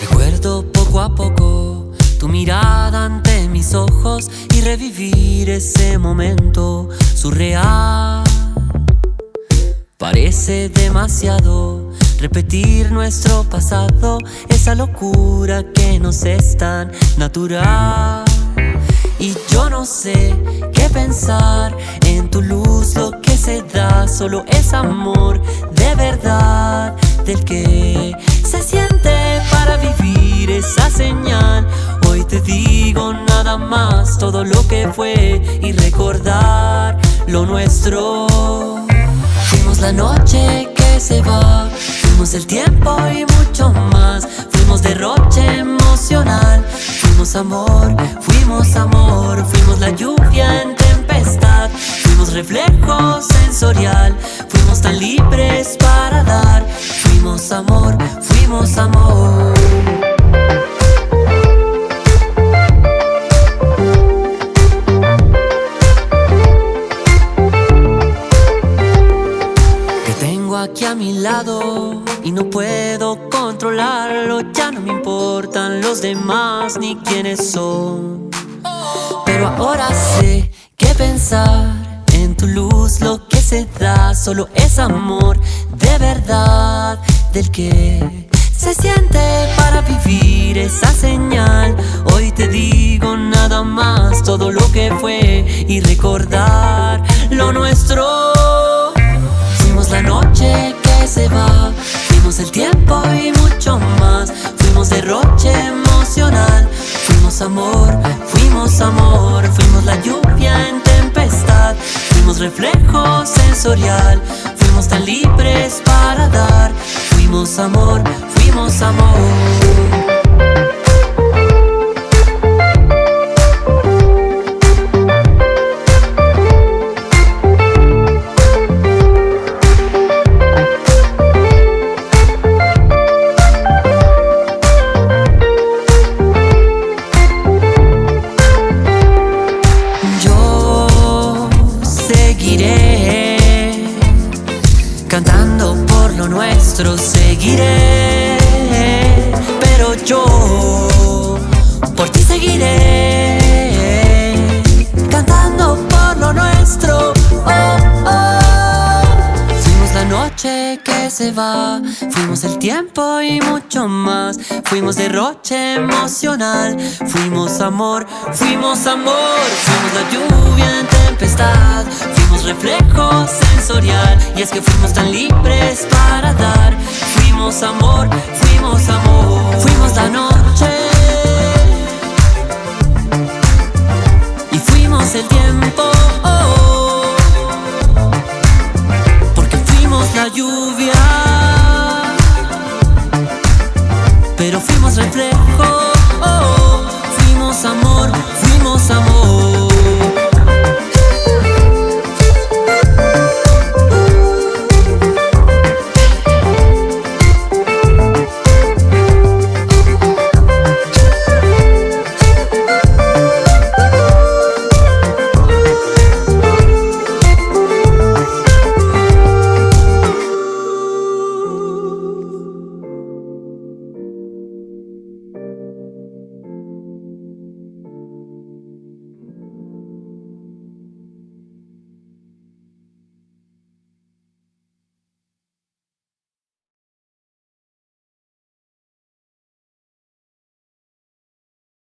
Recuerdo poco a poco tu mirada ante mis ojos y revivir ese momento surreal. Parece demasiado repetir nuestro pasado, esa locura que nos es tan natural. Y yo no sé qué pensar en tu luz, lo que se da solo es amor de verdad, del que se siente para vivir esa señal. Hoy te digo nada más, todo lo que fue y recordar lo nuestro. Fuimos la noche que se va, fuimos el tiempo y mucho más. Fuimos derroche emocional, fuimos amor, fuimos amor, fuimos la lluvia en tempestad, fuimos reflejo sensorial, fuimos tan libres para dar, fuimos amor, fuimos amor. Te tengo aquí a mi lado y no puedo controlarlo. Ya no me importan los demás ni quiénes son. Pero ahora sé que pensar en tu luz lo que se da solo es amor de verdad del que se siente para vivir esa señal. Hoy te digo nada más todo lo que fue y recordar lo nuestro. Fuimos la noche que se va, fuimos el tiempo y mucho más. Fuimos derroche emocional, fuimos amor, fuimos amor, fuimos la lluvia en tempestad, fuimos reflejo sensorial, fuimos tan libres para dar. Fuimos amor, fuimos amor. Nuestro, seguiré, pero yo por ti seguiré cantando por lo nuestro. Oh, oh. Fuimos la noche que se va, fuimos el tiempo y mucho más. Fuimos derroche emocional, fuimos amor, fuimos amor. Fuimos la lluvia en tempestad, fuimos reflejo sensorial. Y es que fuimos tan libres para dar fuimos amor, fuimos amor, fuimos la noche. Y fuimos el tiempo, oh, porque fuimos la lluvia. Pero fuimos reflejo.